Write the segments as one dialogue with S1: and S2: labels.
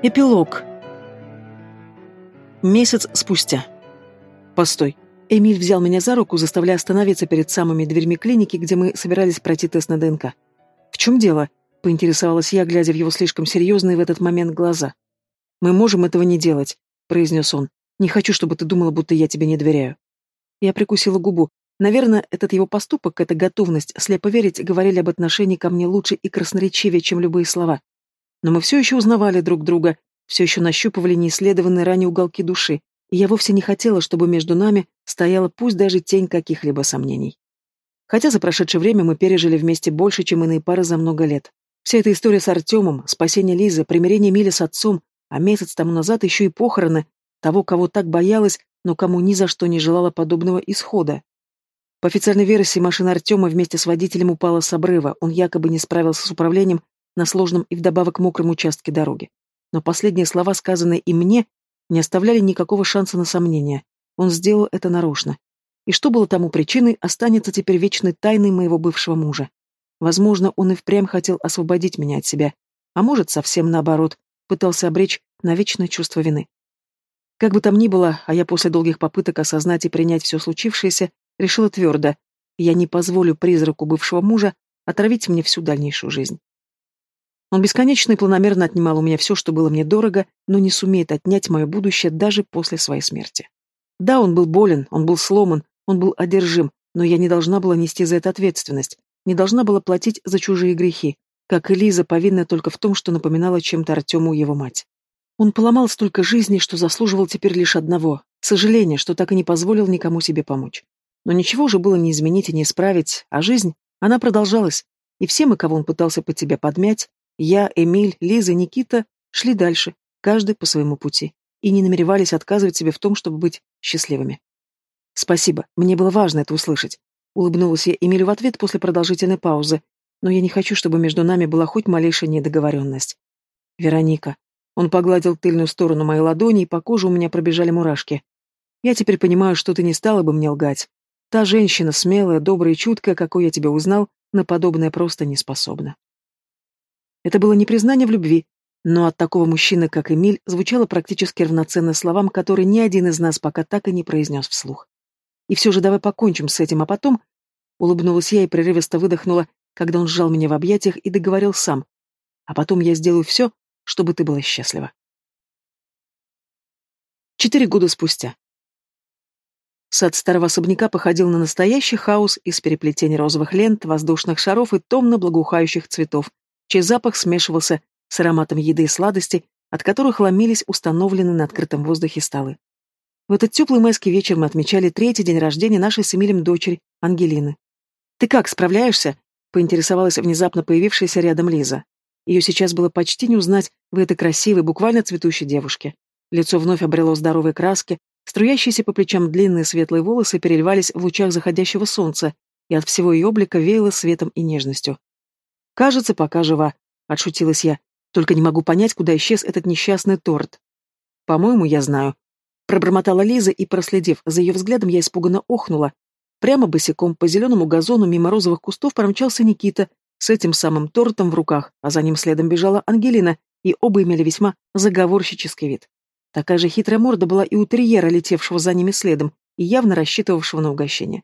S1: Эпилог. Месяц спустя. Постой. Эмиль взял меня за руку, заставляя остановиться перед самыми дверьми клиники, где мы собирались пройти тест на ДНК. «В чем дело?» — поинтересовалась я, глядя в его слишком серьезные в этот момент глаза. «Мы можем этого не делать», — произнес он. «Не хочу, чтобы ты думала, будто я тебе не доверяю». Я прикусила губу. Наверное, этот его поступок, эта готовность слепо верить, говорили об отношении ко мне лучше и красноречивее, чем любые слова. Но мы все еще узнавали друг друга, все еще нащупывали неисследованные ранее уголки души, и я вовсе не хотела, чтобы между нами стояла пусть даже тень каких-либо сомнений. Хотя за прошедшее время мы пережили вместе больше, чем иные пары за много лет. Вся эта история с Артемом, спасение Лизы, примирение Мили с отцом, а месяц тому назад еще и похороны того, кого так боялась, но кому ни за что не желала подобного исхода. По официальной версии, машина Артема вместе с водителем упала с обрыва, он якобы не справился с управлением на сложном и вдобавок мокром участке дороги. Но последние слова, сказанные и мне, не оставляли никакого шанса на сомнение. Он сделал это нарочно. И что было тому причиной, останется теперь вечной тайной моего бывшего мужа. Возможно, он и впрямь хотел освободить меня от себя, а может, совсем наоборот, пытался обречь на вечное чувство вины. Как бы там ни было, а я после долгих попыток осознать и принять все случившееся, решила твердо, я не позволю призраку бывшего мужа отравить мне всю дальнейшую жизнь. Он бесконечно и планомерно отнимал у меня все, что было мне дорого, но не сумеет отнять мое будущее даже после своей смерти. Да, он был болен, он был сломан, он был одержим, но я не должна была нести за это ответственность, не должна была платить за чужие грехи, как и Лиза, повинная только в том, что напоминала чем-то Артему его мать. Он поломал столько жизней, что заслуживал теперь лишь одного — сожаления, что так и не позволил никому себе помочь. Но ничего уже было не изменить и не исправить, а жизнь, она продолжалась, и все мы, кого он пытался под себя подмять, я, Эмиль, Лиза, Никита шли дальше, каждый по своему пути, и не намеревались отказывать себе в том, чтобы быть счастливыми. «Спасибо, мне было важно это услышать», — улыбнулась я Эмилю в ответ после продолжительной паузы, но я не хочу, чтобы между нами была хоть малейшая недоговоренность. «Вероника». Он погладил тыльную сторону моей ладони, и по коже у меня пробежали мурашки. «Я теперь понимаю, что ты не стала бы мне лгать. Та женщина, смелая, добрая и чуткая, какой я тебя узнал, на подобное просто не способна». Это было не признание в любви, но от такого мужчины, как Эмиль, звучало практически равноценно словам, которые ни один из нас пока так и не произнес вслух. И все же давай покончим с этим, а потом... Улыбнулась я и прерывисто выдохнула, когда он сжал меня в объятиях и договорил сам. А потом я сделаю все, чтобы ты была счастлива. Четыре года спустя. Сад старого особняка походил на настоящий хаос из переплетений розовых лент, воздушных шаров и томно благоухающих цветов, чей запах смешивался с ароматом еды и сладостей, от которых ломились установленные на открытом воздухе столы. В этот теплый майский вечер мы отмечали третий день рождения нашей с Эмилем дочери, Ангелины. «Ты как, справляешься?» — поинтересовалась внезапно появившаяся рядом Лиза. Ее сейчас было почти не узнать в этой красивой, буквально цветущей девушке. Лицо вновь обрело здоровые краски, струящиеся по плечам длинные светлые волосы переливались в лучах заходящего солнца, и от всего ее облика веяло светом и нежностью. «Кажется, пока жива», — отшутилась я. «Только не могу понять, куда исчез этот несчастный торт». «По-моему, я знаю». Пробормотала Лиза, и, проследив за ее взглядом, я испуганно охнула. Прямо босиком по зеленому газону мимо розовых кустов промчался Никита с этим самым тортом в руках, а за ним следом бежала Ангелина, и оба имели весьма заговорщический вид. Такая же хитрая морда была и у терьера, летевшего за ними следом, и явно рассчитывавшего на угощение.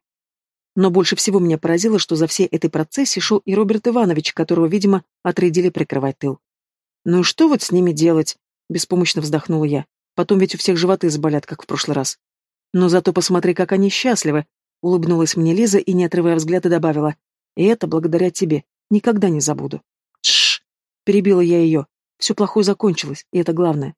S1: Но больше всего меня поразило, что за всей этой процессией шел и Роберт Иванович, которого, видимо, отрядили прикрывать тыл. «Ну и что вот с ними делать?» — беспомощно вздохнула я. «Потом ведь у всех животы заболят, как в прошлый раз». «Но зато посмотри, как они счастливы!» — улыбнулась мне Лиза и, не отрывая взгляда, добавила. «И это благодаря тебе. Никогда не забуду». «Тш!» — перебила я ее. «Все плохое закончилось, и это главное.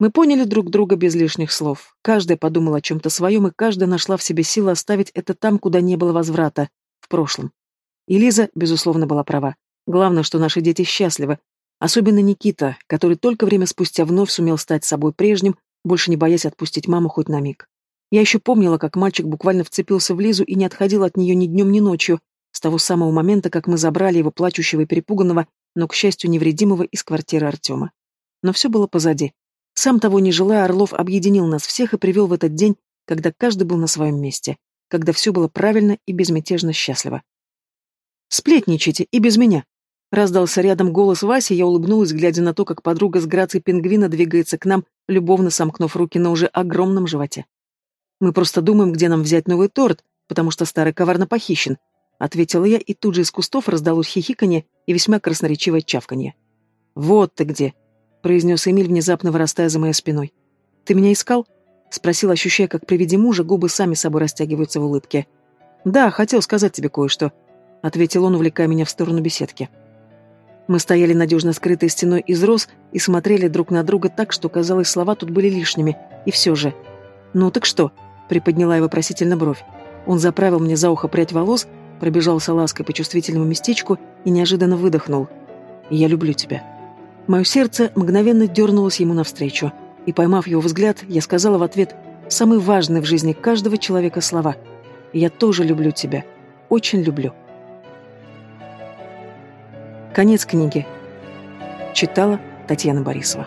S1: Мы поняли друг друга без лишних слов. Каждая подумала о чем-то своем, и каждая нашла в себе силы оставить это там, куда не было возврата, в прошлом. И Лиза, безусловно, была права. Главное, что наши дети счастливы. Особенно Никита, который только время спустя вновь сумел стать собой прежним, больше не боясь отпустить маму хоть на миг. Я еще помнила, как мальчик буквально вцепился в Лизу и не отходил от нее ни днем, ни ночью, с того самого момента, как мы забрали его плачущего и перепуганного, но, к счастью, невредимого из квартиры Артема. Но все было позади. Сам того не желая, Орлов объединил нас всех и привел в этот день, когда каждый был на своем месте, когда все было правильно и безмятежно счастливо. «Сплетничайте и без меня!» Раздался рядом голос Васи, я улыбнулась, глядя на то, как подруга с грацией пингвина двигается к нам, любовно сомкнув руки на уже огромном животе. «Мы просто думаем, где нам взять новый торт, потому что старый коварно похищен», — ответила я, и тут же из кустов раздалось хихиканье и весьма красноречивое чавканье. «Вот ты где!» — произнес Эмиль, внезапно вырастая за моей спиной. «Ты меня искал?» — спросил, ощущая, как при виде мужа губы сами собой растягиваются в улыбке. «Да, хотел сказать тебе кое-что», — ответил он, увлекая меня в сторону беседки. Мы стояли надежно скрытой стеной из роз и смотрели друг на друга так, что, казалось, слова тут были лишними. И все же. «Ну так что?» — приподняла я вопросительно бровь. Он заправил мне за ухо прядь волос, пробежался лаской по чувствительному местечку и неожиданно выдохнул. «Я люблю тебя». Мое сердце мгновенно дернулось ему навстречу, и, поймав его взгляд, я сказала в ответ самые важные в жизни каждого человека слова. «Я тоже люблю тебя. Очень люблю». Конец книги. Читала Татьяна Борисова.